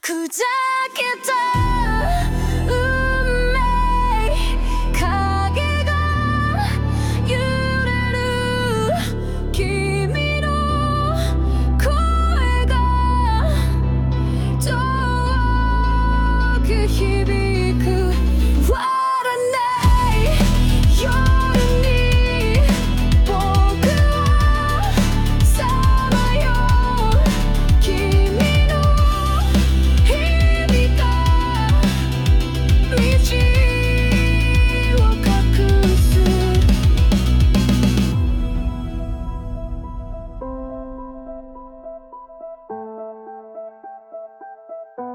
砕けた